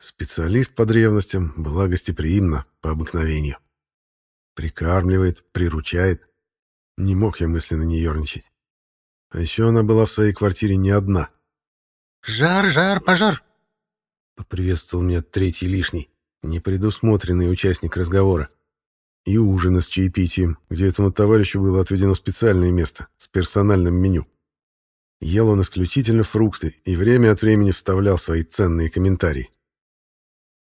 Специалист по древностям была гостеприимна по обыкновению. Прикармливает, приручает. Не мог я мысленно не ерничать. А еще она была в своей квартире не одна. «Жар, жар, пожар!» Поприветствовал меня третий лишний, непредусмотренный участник разговора. И ужина с чаепитием, где этому товарищу было отведено специальное место с персональным меню. Ел он исключительно фрукты и время от времени вставлял свои ценные комментарии.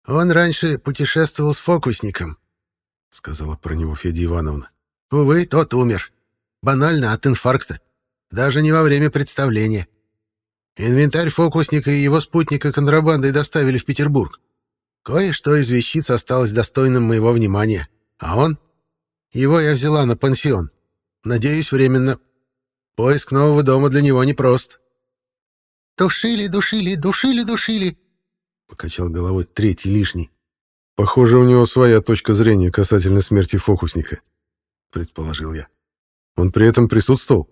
«Он раньше путешествовал с фокусником», — сказала про него Федя Ивановна. «Увы, тот умер. Банально от инфаркта. Даже не во время представления. Инвентарь фокусника и его спутника контрабандой доставили в Петербург. Кое-что из вещиц осталось достойным моего внимания. А он? Его я взяла на пансион. Надеюсь, временно. Поиск нового дома для него непрост. «Душили, душили, душили, душили!» — покачал головой третий лишний. «Похоже, у него своя точка зрения касательно смерти фокусника», — предположил я. «Он при этом присутствовал?»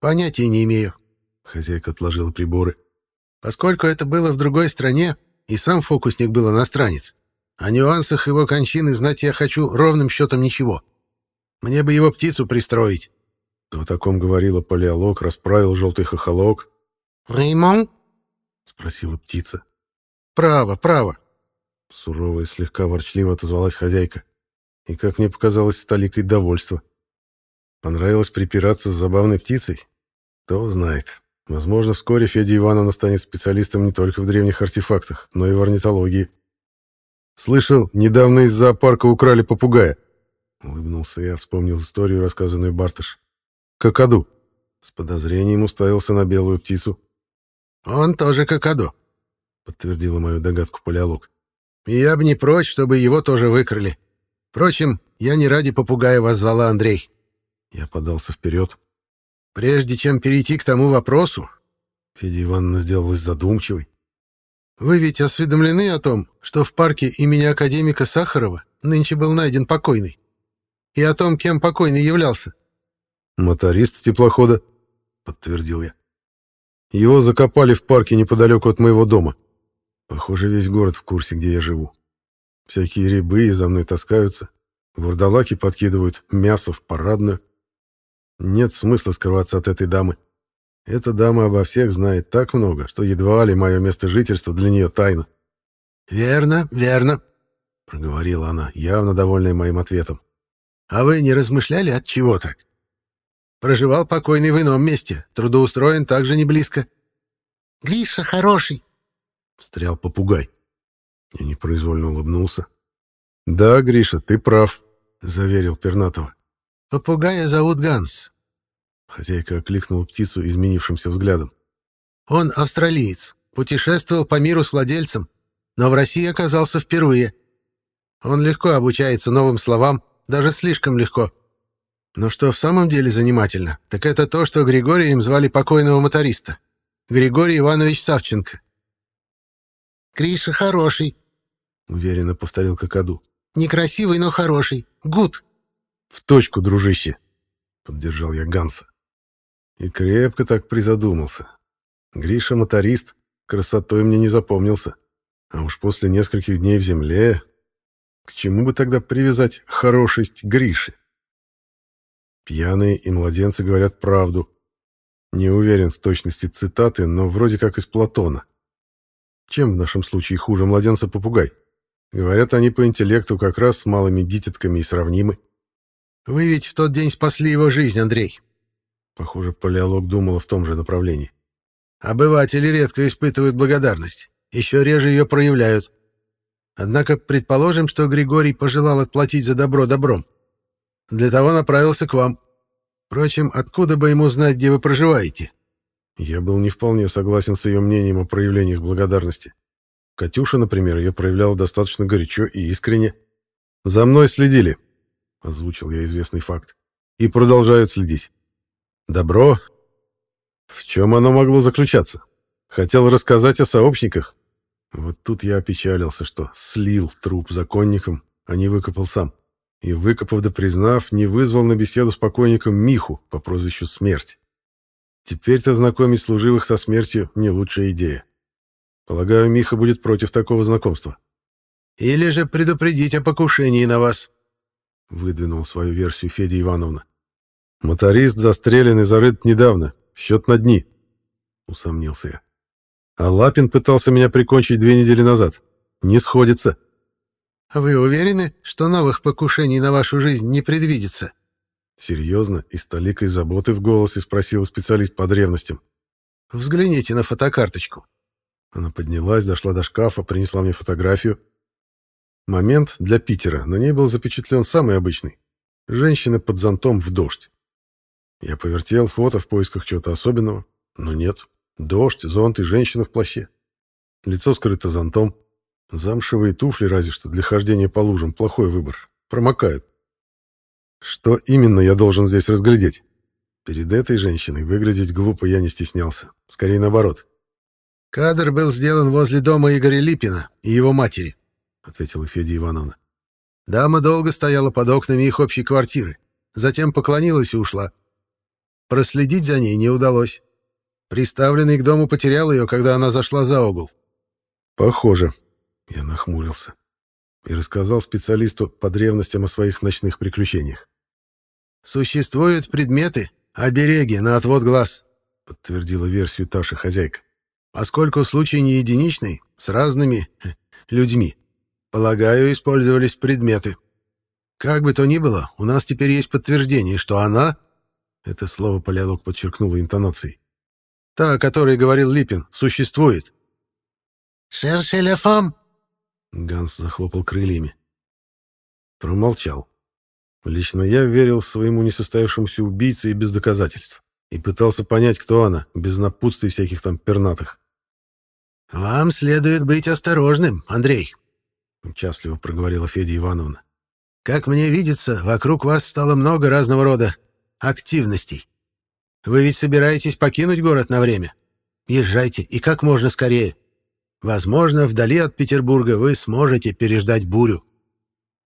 «Понятия не имею», — хозяйка отложила приборы. «Поскольку это было в другой стране, и сам фокусник был иностранец, о нюансах его кончины знать я хочу ровным счетом ничего. Мне бы его птицу пристроить». То о таком говорила палеолог, расправил желтый хохолок. «Реймон?» — спросила птица. «Право, право», Сурово и слегка ворчливо отозвалась хозяйка. И, как мне показалось, с толикой довольства. Понравилось припираться с забавной птицей? Кто знает. Возможно, вскоре Федя Ивановна станет специалистом не только в древних артефактах, но и в орнитологии. «Слышал, недавно из зоопарка украли попугая». Улыбнулся я, вспомнил историю, рассказанную Бартыш. «Какаду». С подозрением уставился на белую птицу. «Он тоже какаду», — подтвердила мою догадку палеолог. Я бы не прочь, чтобы его тоже выкрали. Впрочем, я не ради попугая вас звала, Андрей. Я подался вперед. Прежде чем перейти к тому вопросу, Федя Ивановна сделалась задумчивой. Вы ведь осведомлены о том, что в парке имени академика Сахарова нынче был найден покойный? И о том, кем покойный являлся? Моторист теплохода, подтвердил я. Его закопали в парке неподалеку от моего дома. Похоже, весь город в курсе, где я живу. Всякие рябы за мной таскаются, вурдалаки подкидывают мясо в парадную. Нет смысла скрываться от этой дамы. Эта дама обо всех знает так много, что едва ли мое место жительства для нее тайна. «Верно, верно», — проговорила она, явно довольная моим ответом. «А вы не размышляли, от чего так? Проживал покойный в ином месте, трудоустроен также не близко». «Гриша хороший», встрял попугай. Я непроизвольно улыбнулся. «Да, Гриша, ты прав», — заверил Пернатова. «Попугая зовут Ганс». Хозяйка окликнула птицу изменившимся взглядом. «Он австралиец, путешествовал по миру с владельцем, но в России оказался впервые. Он легко обучается новым словам, даже слишком легко. Но что в самом деле занимательно, так это то, что Григорием звали покойного моториста. Григорий Иванович Савченко. Криша хороший, — уверенно повторил Кокоду. Некрасивый, но хороший. Гуд. В точку, дружище, — поддержал я Ганса. И крепко так призадумался. Гриша моторист, красотой мне не запомнился. А уж после нескольких дней в земле... К чему бы тогда привязать хорошесть Гриши? Пьяные и младенцы говорят правду. Не уверен в точности цитаты, но вроде как из Платона. Чем в нашем случае хуже младенца попугай? Говорят, они по интеллекту как раз с малыми дитятками и сравнимы. Вы ведь в тот день спасли его жизнь, Андрей. Похоже, палеолог думала в том же направлении. Обыватели редко испытывают благодарность, еще реже ее проявляют. Однако предположим, что Григорий пожелал отплатить за добро добром. Для того направился к вам. Впрочем, откуда бы ему знать, где вы проживаете? Я был не вполне согласен с ее мнением о проявлениях благодарности. Катюша, например, ее проявляла достаточно горячо и искренне. «За мной следили», — озвучил я известный факт, — «и продолжают следить. Добро? В чем оно могло заключаться? Хотел рассказать о сообщниках? Вот тут я опечалился, что слил труп законникам, а не выкопал сам. И, выкопав да признав, не вызвал на беседу с покойником Миху по прозвищу Смерть. Теперь-то знакомить служивых со смертью не лучшая идея. Полагаю, Миха будет против такого знакомства. Или же предупредить о покушении на вас, выдвинул свою версию Федя Ивановна. Моторист застрелен и зарыт недавно, счет на дни, усомнился я. А Лапин пытался меня прикончить две недели назад. Не сходится. Вы уверены, что новых покушений на вашу жизнь не предвидится? Серьезно и с толикой заботы в голосе спросил специалист по древностям. Взгляните на фотокарточку. Она поднялась, дошла до шкафа, принесла мне фотографию. Момент для Питера. На ней был запечатлен самый обычный. Женщина под зонтом в дождь. Я повертел фото в поисках чего-то особенного, но нет. Дождь, зонт и женщина в плаще. Лицо скрыто зонтом. Замшевые туфли разве что для хождения по лужам. Плохой выбор. Промокают. Что именно я должен здесь разглядеть? Перед этой женщиной выглядеть глупо я не стеснялся. Скорее наоборот. «Кадр был сделан возле дома Игоря Липина и его матери», — ответила Федя Ивановна. «Дама долго стояла под окнами их общей квартиры, затем поклонилась и ушла. Проследить за ней не удалось. Приставленный к дому потерял ее, когда она зашла за угол». «Похоже», — я нахмурился и рассказал специалисту по древностям о своих ночных приключениях. «Существуют предметы, обереги на отвод глаз», — подтвердила версию Таши хозяйка. Поскольку случай не единичный, с разными людьми, полагаю, использовались предметы. Как бы то ни было, у нас теперь есть подтверждение, что она... Это слово Палеолог подчеркнула интонацией. Та, о которой говорил Липин, существует. «Шерше ля фам!» Ганс захлопал крыльями. Промолчал. Лично я верил своему несостоявшемуся убийце и без доказательств. И пытался понять, кто она, без напутствий всяких там пернатых. «Вам следует быть осторожным, Андрей», — участливо проговорила Федя Ивановна. «Как мне видится, вокруг вас стало много разного рода активностей. Вы ведь собираетесь покинуть город на время? Езжайте, и как можно скорее. Возможно, вдали от Петербурга вы сможете переждать бурю».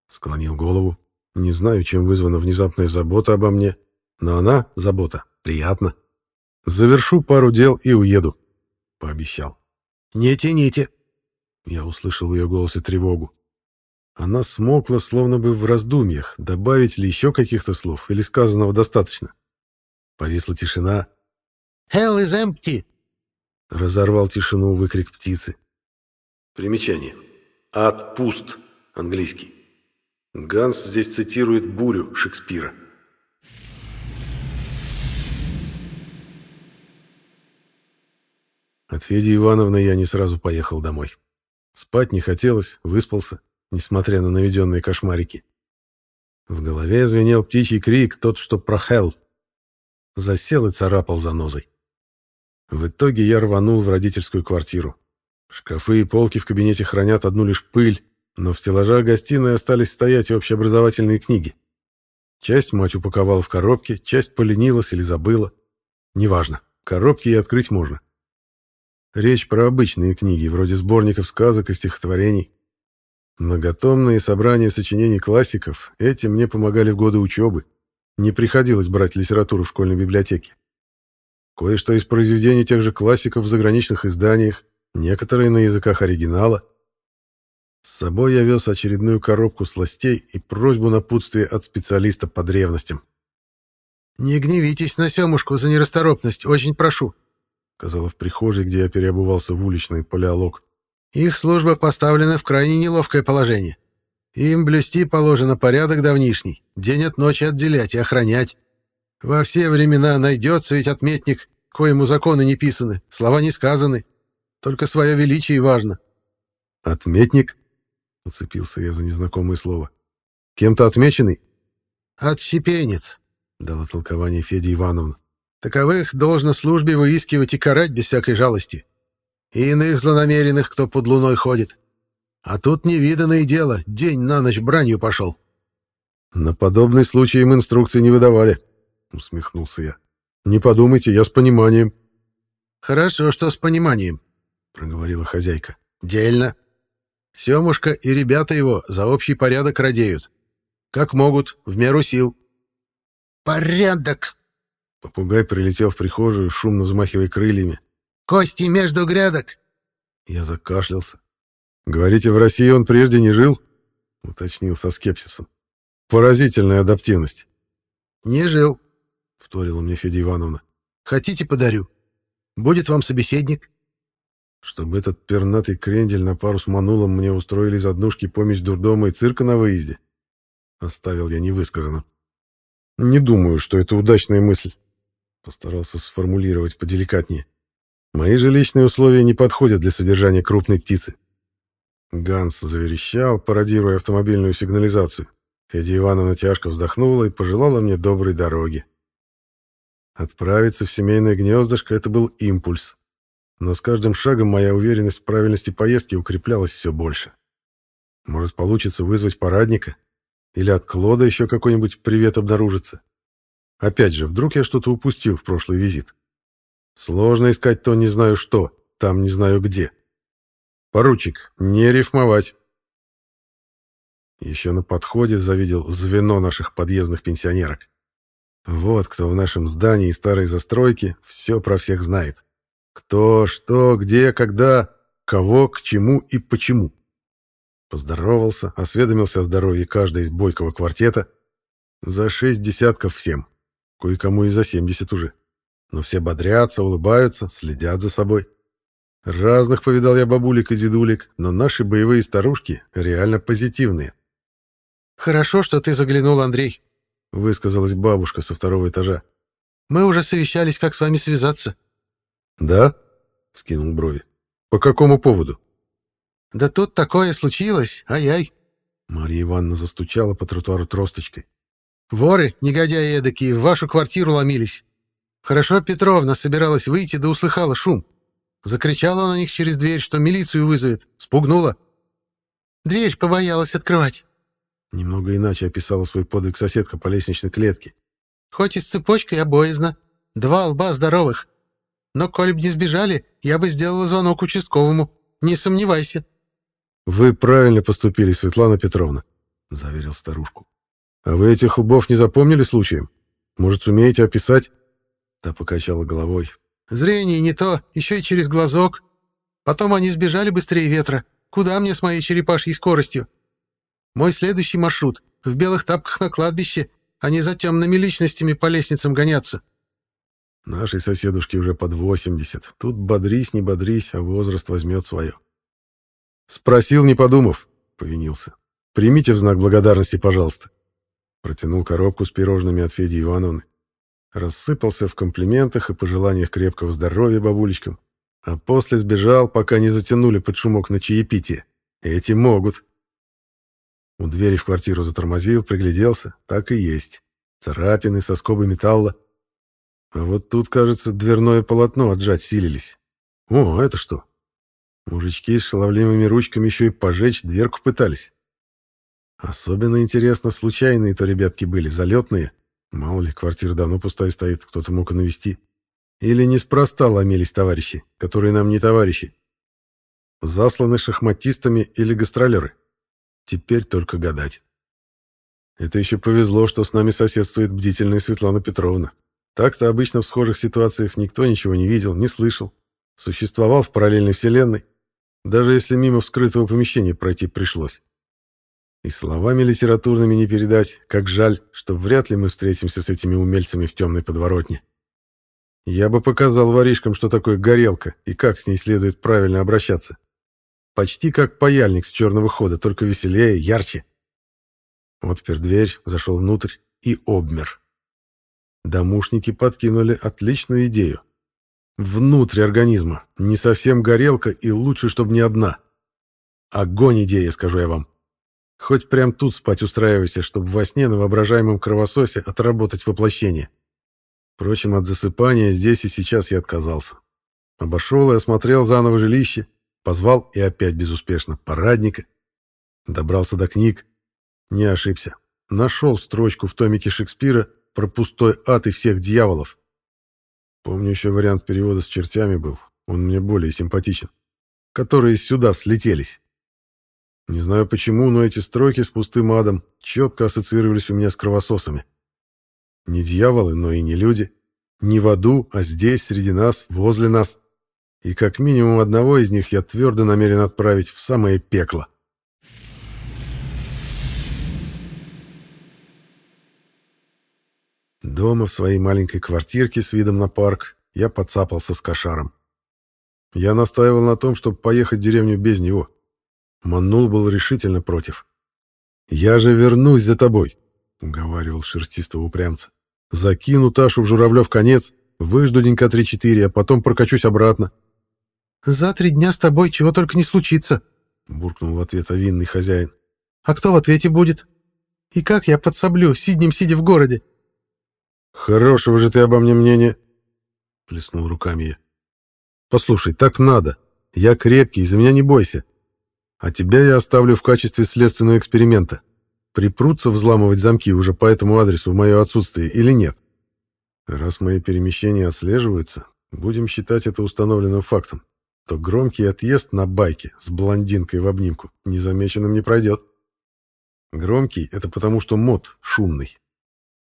Склонил голову. Не знаю, чем вызвана внезапная забота обо мне, но она, забота, приятна. Завершу пару дел и уеду, — пообещал. «Не тяните!» Я услышал в ее голосе тревогу. Она смокла, словно бы в раздумьях, добавить ли еще каких-то слов, или сказанного достаточно. Повисла тишина. «Hell is empty!» Разорвал тишину выкрик птицы. Примечание. «Ад пуст» английский. Ганс здесь цитирует бурю Шекспира. От Феди Ивановны я не сразу поехал домой. Спать не хотелось, выспался, несмотря на наведенные кошмарики. В голове звенел птичий крик, тот, что про Хелл. Засел и царапал занозой. В итоге я рванул в родительскую квартиру. Шкафы и полки в кабинете хранят одну лишь пыль, но в стеллажах гостиной остались стоять общеобразовательные книги. Часть мать упаковала в коробки, часть поленилась или забыла. Неважно, коробки и открыть можно. Речь про обычные книги, вроде сборников сказок и стихотворений. Многотомные собрания сочинений классиков, эти мне помогали в годы учебы. Не приходилось брать литературу в школьной библиотеке. Кое-что из произведений тех же классиков в заграничных изданиях, некоторые на языках оригинала. С собой я вез очередную коробку сластей и просьбу напутствия от специалиста по древностям. «Не гневитесь на Семушку за нерасторопность, очень прошу», сказала в прихожей, где я переобувался в уличный палеолог. «Их служба поставлена в крайне неловкое положение. Им блюсти положено порядок давнишний, день от ночи отделять и охранять. Во все времена найдется ведь отметник, коему законы не писаны, слова не сказаны. Только свое величие важно». «Отметник?» — уцепился я за незнакомое слово. «Кем-то отмеченный?» «Отщепенец», — дала толкование Федя Ивановна. Таковых должно службе выискивать и карать без всякой жалости. И иных злонамеренных, кто под луной ходит. А тут невиданное дело, день на ночь бранью пошел. На подобный случай им инструкции не выдавали, усмехнулся я. Не подумайте, я с пониманием. Хорошо, что с пониманием, проговорила хозяйка. Дельно. Семушка и ребята его за общий порядок радеют. Как могут, в меру сил. «Порядок!» Попугай прилетел в прихожую, шумно взмахивая крыльями. «Кости между грядок!» Я закашлялся. «Говорите, в России он прежде не жил?» — уточнил со скепсисом. «Поразительная адаптивность». «Не жил», — вторила мне Федя Ивановна. «Хотите, подарю? Будет вам собеседник?» Чтобы этот пернатый крендель на пару с манулом мне устроили из однушки помощь дурдома и цирка на выезде. Оставил я невысказанным. Не думаю, что это удачная мысль. Постарался сформулировать поделикатнее. Мои жилищные условия не подходят для содержания крупной птицы. Ганс заверещал, пародируя автомобильную сигнализацию. Федя Ивановна тяжко вздохнула и пожелала мне доброй дороги. Отправиться в семейное гнездышко — это был импульс. Но с каждым шагом моя уверенность в правильности поездки укреплялась все больше. Может, получится вызвать парадника? Или от Клода еще какой-нибудь привет обнаружится? Опять же, вдруг я что-то упустил в прошлый визит? Сложно искать то не знаю что, там не знаю где. Поручик, не рифмовать. Еще на подходе завидел звено наших подъездных пенсионерок. Вот кто в нашем здании старой застройки все про всех знает. Кто, что, где, когда, кого, к чему и почему. Поздоровался, осведомился о здоровье каждой из бойкого квартета. За шесть десятков всем. Кое-кому и за семьдесят уже. Но все бодрятся, улыбаются, следят за собой. Разных повидал я бабулек и дедулек, но наши боевые старушки реально позитивные. «Хорошо, что ты заглянул, Андрей», — высказалась бабушка со второго этажа. «Мы уже совещались, как с вами связаться. «Да?» — скинул брови. «По какому поводу?» «Да тут такое случилось, ай-яй!» Марья Ивановна застучала по тротуару тросточкой. «Воры, негодяи эдакие, в вашу квартиру ломились. Хорошо Петровна собиралась выйти, да услыхала шум. Закричала на них через дверь, что милицию вызовет. Спугнула. Дверь побоялась открывать». Немного иначе описала свой подвиг соседка по лестничной клетке. «Хоть и с цепочкой, а боязно. Два лба здоровых. Но коль б не сбежали, я бы сделала звонок участковому. Не сомневайся». «Вы правильно поступили, Светлана Петровна», — заверил старушку. «А вы этих лбов не запомнили случаем? Может, сумеете описать?» Та покачала головой. «Зрение не то, еще и через глазок. Потом они сбежали быстрее ветра. Куда мне с моей черепашьей скоростью? Мой следующий маршрут — в белых тапках на кладбище, а не за темными личностями по лестницам гоняться. Нашей соседушке уже под 80. Тут бодрись, не бодрись, а возраст возьмет свое. Спросил, не подумав, повинился. Примите в знак благодарности, пожалуйста. Протянул коробку с пирожными от Феди Ивановны. Рассыпался в комплиментах и пожеланиях крепкого здоровья бабулечкам. А после сбежал, пока не затянули под шумок на чаепитие. Эти могут. У двери в квартиру затормозил, пригляделся. Так и есть. Царапины, соскобы металла. А вот тут, кажется, дверное полотно отжать силились. О, это что? Мужички с шаловливыми ручками еще и пожечь дверку пытались. Особенно интересно, случайные то ребятки были, залетные. Мало ли, квартира давно пустая стоит, кто-то мог и навести. Или неспроста ломились товарищи, которые нам не товарищи. Засланы шахматистами или гастролеры. Теперь только гадать. Это еще повезло, что с нами соседствует бдительная Светлана Петровна. Так-то обычно в схожих ситуациях никто ничего не видел, не слышал. Существовал в параллельной вселенной, даже если мимо вскрытого помещения пройти пришлось. И словами литературными не передать, как жаль, что вряд ли мы встретимся с этими умельцами в темной подворотне. Я бы показал воришкам, что такое горелка и как с ней следует правильно обращаться. Почти как паяльник с черного хода, только веселее, ярче. Отпер дверь, зашел внутрь и обмер. Домушники подкинули отличную идею. Внутрь организма. Не совсем горелка и лучше, чтобы не одна. Огонь идея, скажу я вам. Хоть прям тут спать устраивайся, чтобы во сне на воображаемом кровососе отработать воплощение. Впрочем, от засыпания здесь и сейчас я отказался. Обошел и осмотрел заново жилище, позвал и опять безуспешно парадника. Добрался до книг. Не ошибся. Нашел строчку в томике Шекспира про пустой ад и всех дьяволов. Помню, еще вариант перевода с чертями был, он мне более симпатичен. Которые сюда слетелись. Не знаю почему, но эти строки с пустым адом четко ассоциировались у меня с кровососами. Не дьяволы, но и не люди. Не в аду, а здесь, среди нас, возле нас. и как минимум одного из них я твердо намерен отправить в самое пекло. Дома в своей маленькой квартирке с видом на парк я подцапался с кошаром. Я настаивал на том, чтобы поехать в деревню без него. Манул был решительно против. «Я же вернусь за тобой», — уговаривал шерстистого упрямца. «Закину Ташу в Журавлев конец, выжду денька три-четыре, а потом прокачусь обратно». «За три дня с тобой чего только не случится», — буркнул в ответ овинный хозяин. «А кто в ответе будет? И как я подсоблю, сиднем сидя в городе?» «Хорошего же ты обо мне мнения!» — плеснул руками я. «Послушай, так надо. Я крепкий, за меня не бойся. А тебя я оставлю в качестве следственного эксперимента. Припрутся взламывать замки уже по этому адресу в мое отсутствие или нет? Раз мои перемещения отслеживаются, будем считать это установленным фактом, то громкий отъезд на байке с блондинкой в обнимку незамеченным не пройдет. Громкий — это потому, что мод шумный.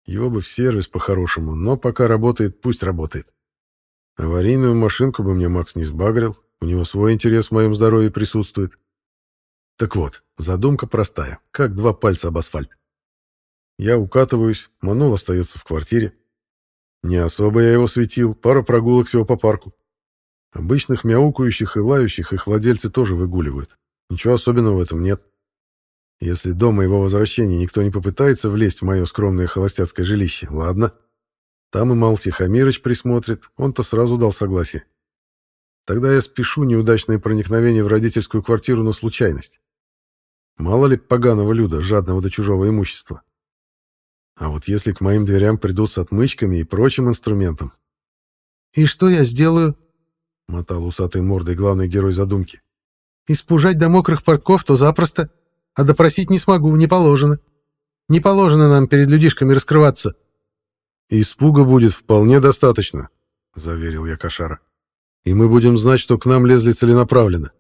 Его бы в сервис по-хорошему, но пока работает, пусть работает. Аварийную машинку бы мне Макс не сбагрил, у него свой интерес в моем здоровье присутствует. Так вот, задумка простая, как два пальца об асфальт. Я укатываюсь, Манул остается в квартире. Не особо я его светил, пара прогулок всего по парку. Обычных мяукающих и лающих их владельцы тоже выгуливают. Ничего особенного в этом нет. Если до моего возвращения никто не попытается влезть в мое скромное холостяцкое жилище, ладно. Там и Мал Тихомирыч присмотрит, он-то сразу дал согласие. Тогда я спешу неудачное проникновение в родительскую квартиру на случайность. Мало ли поганого люда, жадного до чужого имущества. А вот если к моим дверям придут с отмычками и прочим инструментом... «И что я сделаю?» — мотал усатой мордой главный герой задумки. «Испужать до мокрых портков то запросто, а допросить не смогу, не положено. Не положено нам перед людишками раскрываться». «Испуга будет вполне достаточно», — заверил я Кошара. «И мы будем знать, что к нам лезли целенаправленно.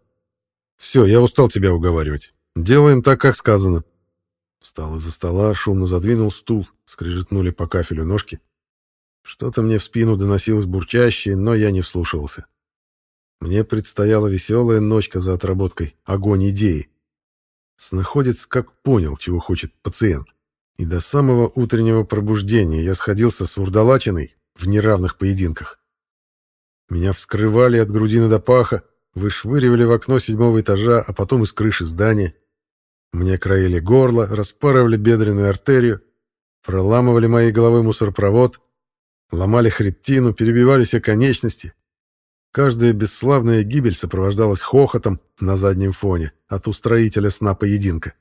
Все, я устал тебя уговаривать. Делаем так, как сказано. Встал из-за стола, шумно задвинул стул, скрежетнули по кафелю ножки. Что-то мне в спину доносилось бурчащее, но я не вслушивался. Мне предстояла веселая ночка за отработкой огонь идеи. Снаходец как понял, чего хочет пациент. И до самого утреннего пробуждения я сходился с урдалачиной в неравных поединках. Меня вскрывали от грудины до паха, вышвыривали в окно седьмого этажа, а потом из крыши здания. Мне краили горло, распарывали бедренную артерию, проламывали моей головой мусоропровод, ломали хребтину, перебивали все конечности. Каждая бесславная гибель сопровождалась хохотом на заднем фоне от устроителя сна поединка.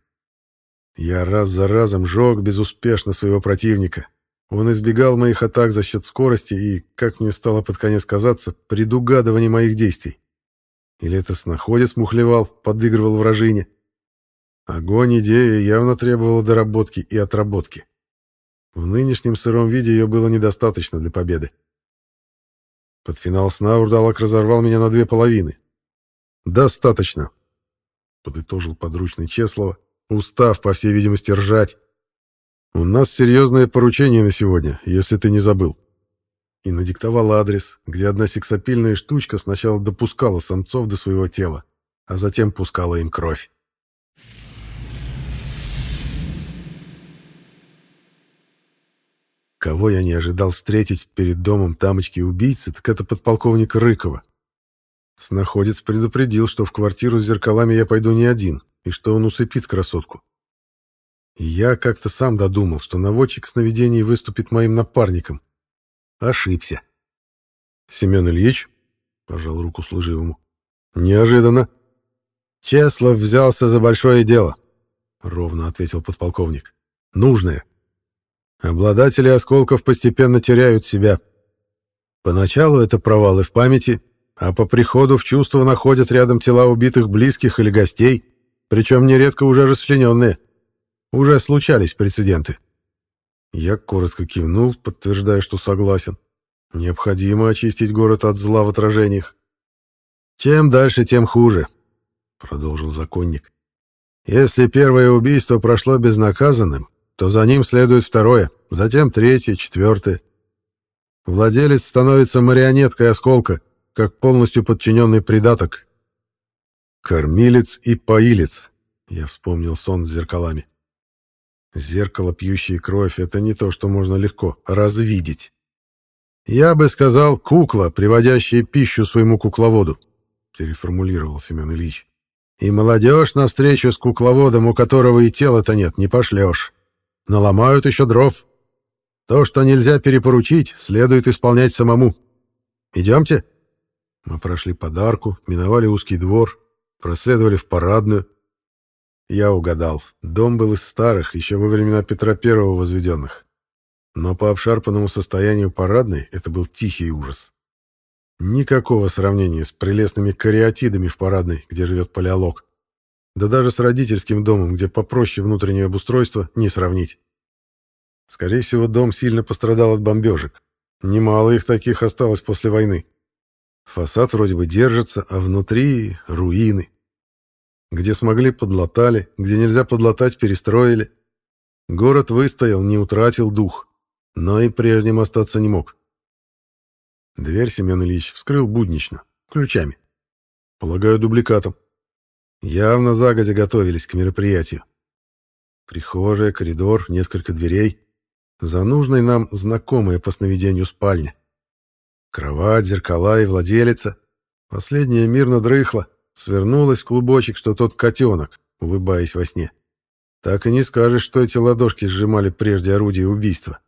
Я раз за разом жег безуспешно своего противника. Он избегал моих атак за счет скорости и, как мне стало под конец казаться, предугадывания моих действий. Или это снаходец мухлевал, подыгрывал вражине. Огонь идеи явно требовала доработки и отработки. В нынешнем сыром виде ее было недостаточно для победы. Под финал сна Урдалак разорвал меня на две половины. «Достаточно», — подытожил подручный Чеслова, устав, по всей видимости, ржать. «У нас серьезное поручение на сегодня, если ты не забыл». И надиктовал адрес, где одна сексапильная штучка сначала допускала самцов до своего тела, а затем пускала им кровь. Кого я не ожидал встретить перед домом тамочки-убийцы, так это подполковника Рыкова. Снаходец предупредил, что в квартиру с зеркалами я пойду не один, и что он усыпит красотку. Я как-то сам додумал, что наводчик сновидений выступит моим напарником. Ошибся. Семен Ильич, пожал руку служивому. Неожиданно. Чеслов взялся за большое дело, ровно ответил подполковник. Нужное. Обладатели осколков постепенно теряют себя. Поначалу это провалы в памяти, а по приходу в чувство находят рядом тела убитых близких или гостей, причем нередко уже расчлененные. Уже случались прецеденты. Я коротко кивнул, подтверждая, что согласен. Необходимо очистить город от зла в отражениях. «Чем дальше, тем хуже», — продолжил законник. «Если первое убийство прошло безнаказанным, то за ним следует второе, затем третье, четвертое. Владелец становится марионеткой осколка, как полностью подчиненный придаток. Кормилец и поилец. Я вспомнил сон с зеркалами. Зеркало, пьющее кровь, это не то, что можно легко развидеть. Я бы сказал, кукла, приводящая пищу своему кукловоду, переформулировал Семен Ильич. И молодежь навстречу с кукловодом, у которого и тела-то нет, не пошлешь. Наломают еще дров. То, что нельзя перепоручить, следует исполнять самому. Идемте. Мы прошли подарку, миновали узкий двор, проследовали в парадную. Я угадал. Дом был из старых, еще во времена Петра Первого возведенных. Но по обшарпанному состоянию парадной это был тихий ужас. Никакого сравнения с прелестными кариатидами в парадной, где живет палеолог. Да даже с родительским домом, где попроще внутреннее обустройство, не сравнить. Скорее всего, дом сильно пострадал от бомбежек. Немало их таких осталось после войны. Фасад вроде бы держится, а внутри — руины. Где смогли, подлатали, где нельзя подлатать, перестроили. Город выстоял, не утратил дух, но и прежним остаться не мог. Дверь Семен Ильич вскрыл буднично, ключами. Полагаю, дубликатом. Явно загодя готовились к мероприятию. Прихожая, коридор, несколько дверей. За нужной нам знакомая по сновидению спальня. Кровать, зеркала и владелица. Последняя мирно дрыхла, свернулась в клубочек, что тот котенок, улыбаясь во сне. Так и не скажешь, что эти ладошки сжимали прежде орудие убийства.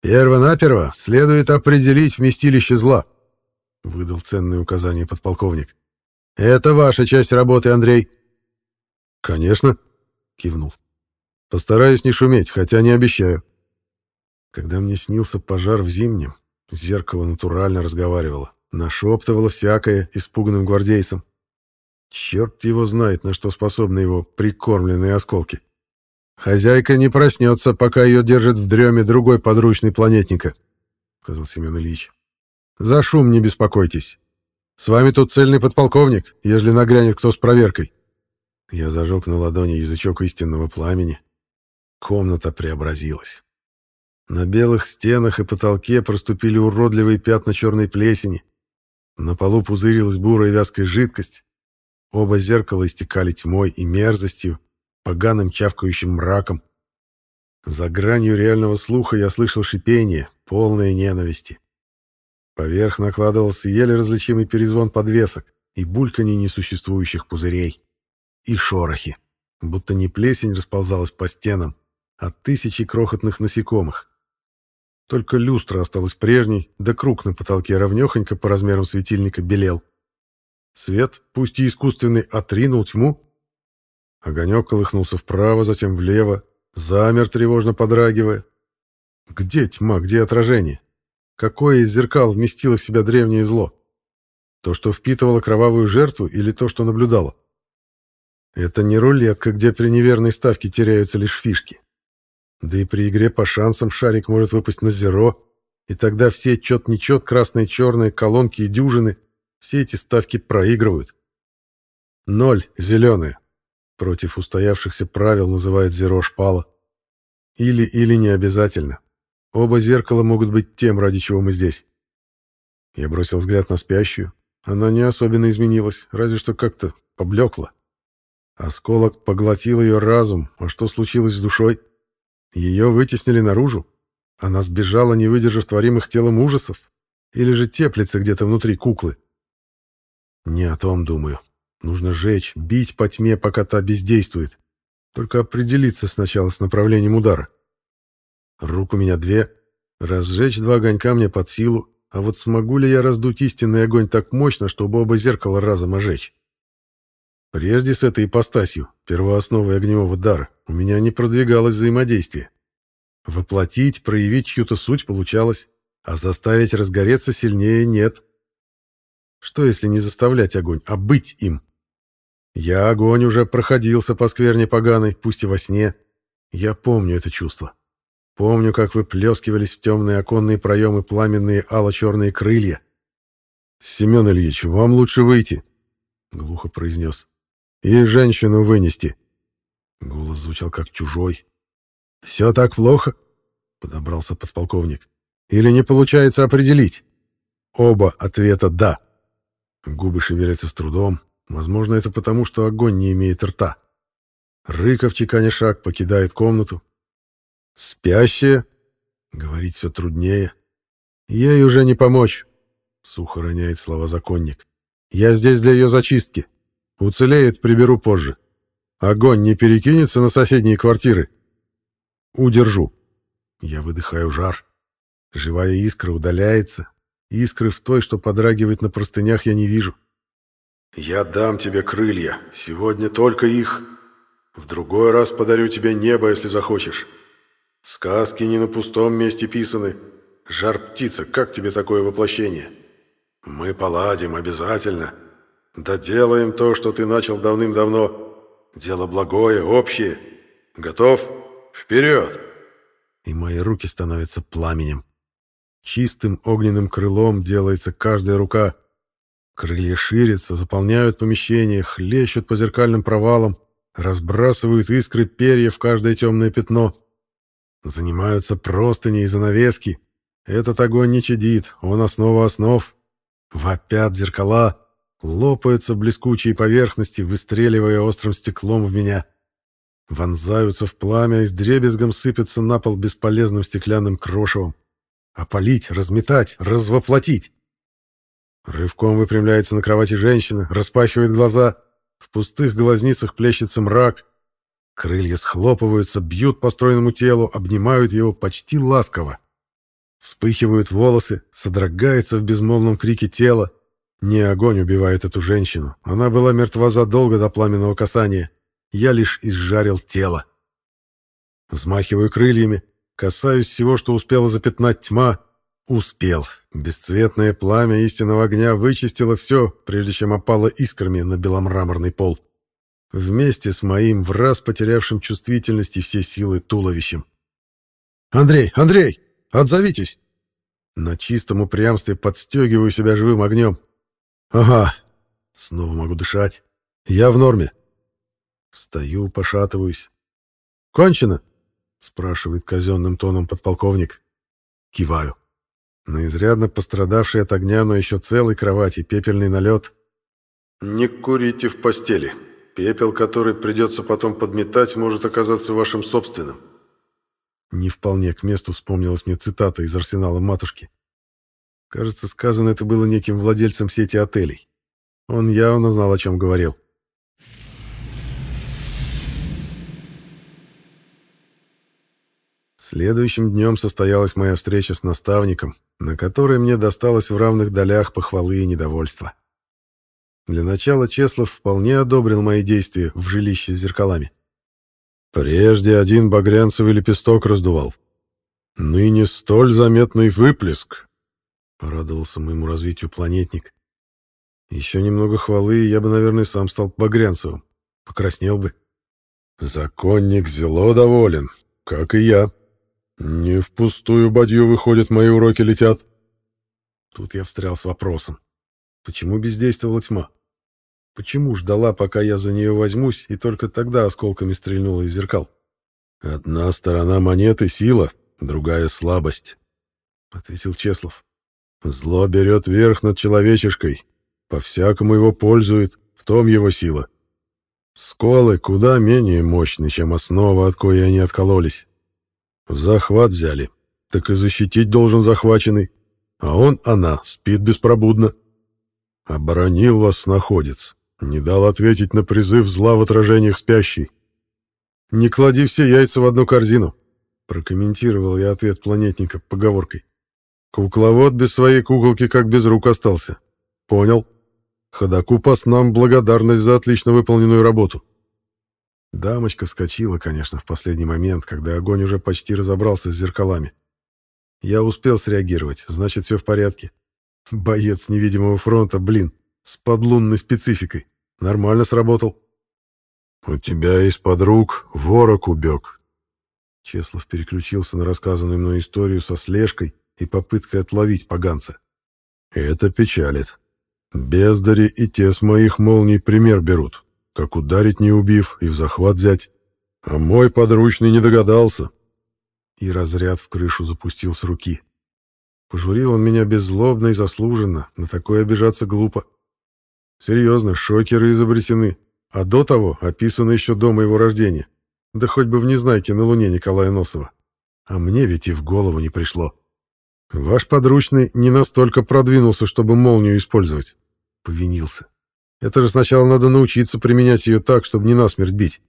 «Перво-наперво следует определить вместилище зла», — выдал ценные указания подполковник. «Это ваша часть работы, Андрей». «Конечно», — кивнул. «Постараюсь не шуметь, хотя не обещаю». Когда мне снился пожар в зимнем, Зеркало натурально разговаривало, нашептывало всякое испуганным гвардейцам. Черт его знает, на что способны его прикормленные осколки. «Хозяйка не проснется, пока ее держит в дреме другой подручный планетника», — сказал Семен Ильич. «За шум не беспокойтесь. С вами тут цельный подполковник, ежели нагрянет кто с проверкой». Я зажег на ладони язычок истинного пламени. Комната преобразилась. На белых стенах и потолке проступили уродливые пятна черной плесени. На полу пузырилась бурая вязкая жидкость. Оба зеркала истекали тьмой и мерзостью, поганым чавкающим мраком. За гранью реального слуха я слышал шипение, полное ненависти. Поверх накладывался еле различимый перезвон подвесок и бульканье несуществующих пузырей. И шорохи, будто не плесень расползалась по стенам, а тысячи крохотных насекомых. Только люстра осталась прежней, да круг на потолке ровнёхонько по размерам светильника белел. Свет, пусть и искусственный, отринул тьму. Огонек колыхнулся вправо, затем влево, замер, тревожно подрагивая. Где тьма, где отражение? Какое из зеркал вместило в себя древнее зло? То, что впитывало кровавую жертву, или то, что наблюдало? Это не рулетка, где при неверной ставке теряются лишь фишки. Да и при игре по шансам шарик может выпасть на зеро, и тогда все чет-нечет, красные, черные, колонки и дюжины, все эти ставки проигрывают. Ноль — зеленые. Против устоявшихся правил называют зеро шпала. Или-или не обязательно. Оба зеркала могут быть тем, ради чего мы здесь. Я бросил взгляд на спящую. Она не особенно изменилась, разве что как-то поблекла. Осколок поглотил ее разум, а что случилось с душой? Ее вытеснили наружу? Она сбежала, не выдержав творимых телом ужасов? Или же теплится где-то внутри куклы? Не о том думаю. Нужно жечь, бить по тьме, пока та бездействует. Только определиться сначала с направлением удара. Рук у меня две. Разжечь два огонька мне под силу. А вот смогу ли я раздуть истинный огонь так мощно, чтобы оба зеркала разом ожечь? Прежде с этой ипостасью, первоосновой огневого дара, у меня не продвигалось взаимодействие. Воплотить, проявить чью-то суть получалось, а заставить разгореться сильнее нет. Что если не заставлять огонь, а быть им? Я огонь уже проходился по скверне поганой, пусть и во сне. Я помню это чувство. Помню, как выплескивались в темные оконные проемы пламенные ало-черные крылья. «Семен Ильич, вам лучше выйти», — глухо произнес. «И женщину вынести». Голос звучал как чужой. «Все так плохо?» — подобрался подполковник. «Или не получается определить?» оба ответа «да». Губы шевелятся с трудом. Возможно, это потому, что огонь не имеет рта. Рыков, чеканя шаг, покидает комнату. «Спящая?» Говорить все труднее. «Ей уже не помочь», — сухо роняет слова законник. «Я здесь для ее зачистки. Уцелеет, приберу позже. Огонь не перекинется на соседние квартиры?» «Удержу». Я выдыхаю жар. Живая искра удаляется. Искры в той, что подрагивает на простынях, я не вижу. «Я дам тебе крылья. Сегодня только их. В другой раз подарю тебе небо, если захочешь. Сказки не на пустом месте писаны. Жар-птица, как тебе такое воплощение? Мы поладим обязательно. Доделаем то, что ты начал давным-давно. Дело благое, общее. Готов? Вперед!» И мои руки становятся пламенем. Чистым огненным крылом делается каждая рука. Крылья ширятся, заполняют помещение, хлещут по зеркальным провалам, разбрасывают искры перья в каждое темное пятно. Занимаются простыни и занавески. Этот огонь не чадит, он основа основ. Вопят зеркала, лопаются блескучие поверхности, выстреливая острым стеклом в меня. Вонзаются в пламя и с дребезгом сыпятся на пол бесполезным стеклянным крошевом. Опалить, разметать, развоплотить. Рывком выпрямляется на кровати женщина, распахивает глаза. В пустых глазницах плещется мрак. Крылья схлопываются, бьют по стройному телу, обнимают его почти ласково. Вспыхивают волосы, содрогается в безмолвном крике тело. Не огонь убивает эту женщину. Она была мертва задолго до пламенного касания. Я лишь изжарил тело. Взмахиваю крыльями, Касаюсь всего, что успела запятнать тьма. Успел. Бесцветное пламя истинного огня вычистило все, прежде чем опало искрами на беломраморный пол. Вместе с моим в раз потерявшим чувствительность и все силы туловищем. «Андрей! Андрей! Отзовитесь!» На чистом упрямстве подстегиваю себя живым огнем. «Ага!» Снова могу дышать. «Я в норме!» Встаю, пошатываюсь. «Кончено!» — спрашивает казенным тоном подполковник. Киваю. На изрядно пострадавшей от огня, но еще целой кровати пепельный налет. «Не курите в постели. Пепел, который придется потом подметать, может оказаться вашим собственным». Не вполне к месту вспомнилась мне цитата из арсенала матушки. Кажется, сказано это было неким владельцем сети отелей. Он явно знал, о чем говорил. Следующим днем состоялась моя встреча с наставником, на которой мне досталось в равных долях похвалы и недовольства. Для начала Чеслов вполне одобрил мои действия в жилище с зеркалами. Прежде один багрянцевый лепесток раздувал. Ныне столь заметный выплеск. Порадовался моему развитию планетник. Еще немного хвалы, и я бы, наверное, сам стал багрянцевым. Покраснел бы. Законник зело доволен, как и я. «Не впустую бадью, выходят, мои уроки летят». Тут я встрял с вопросом. Почему бездействовала тьма? Почему ждала, пока я за нее возьмусь, и только тогда осколками стрельнула из зеркал? «Одна сторона монеты — сила, другая — слабость», — ответил Чеслов. «Зло берет верх над человечешкой, по-всякому его пользует, в том его сила. Сколы куда менее мощны, чем основа, от коей они откололись. В захват взяли. Так и защитить должен захваченный. А он, она, спит беспробудно. Оборонил вас находец. Не дал ответить на призыв зла в отражениях спящей. «Не клади все яйца в одну корзину», — прокомментировал я ответ планетника поговоркой. «Кукловод без своей куколки как без рук остался. Понял. Ходаку по снам благодарность за отлично выполненную работу. Дамочка вскочила, конечно, в последний момент, когда огонь уже почти разобрался с зеркалами. Я успел среагировать, значит, все в порядке. Боец невидимого фронта, блин, с подлунной спецификой. Нормально сработал. «У тебя из-под рук ворок убег». Чеслов переключился на рассказанную мной историю со слежкой и попыткой отловить поганца. «Это печалит. Бездари и те с моих молний пример берут как ударить не убив и в захват взять. А мой подручный не догадался. И разряд в крышу запустил с руки. Пожурил он меня беззлобно и заслуженно, на такое обижаться глупо. Серьезно, шокеры изобретены, а до того описаны еще до моего рождения. Да хоть бы в Незнайке на Луне Николая Носова. А мне ведь и в голову не пришло. Ваш подручный не настолько продвинулся, чтобы молнию использовать. Повинился. Это же сначала надо научиться применять ее так, чтобы не насмерть бить.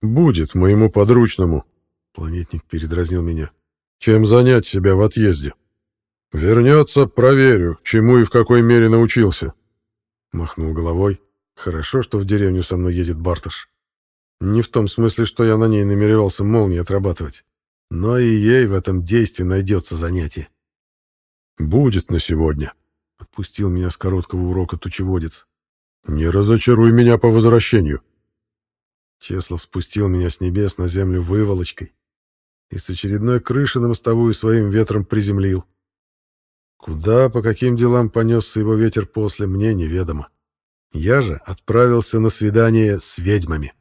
Будет моему подручному, планетник передразнил меня. Чем занять себя в отъезде? Вернется, проверю, чему и в какой мере научился. Махнул головой. Хорошо, что в деревню со мной едет Барташ. Не в том смысле, что я на ней намеревался молнии отрабатывать. Но и ей в этом действии найдется занятие. «Будет на сегодня», — отпустил меня с короткого урока тучеводец. «Не разочаруй меня по возвращению». Чеслов спустил меня с небес на землю выволочкой и с очередной крыши на мостовую своим ветром приземлил. Куда, по каким делам понесся его ветер после, мне неведомо. Я же отправился на свидание с ведьмами.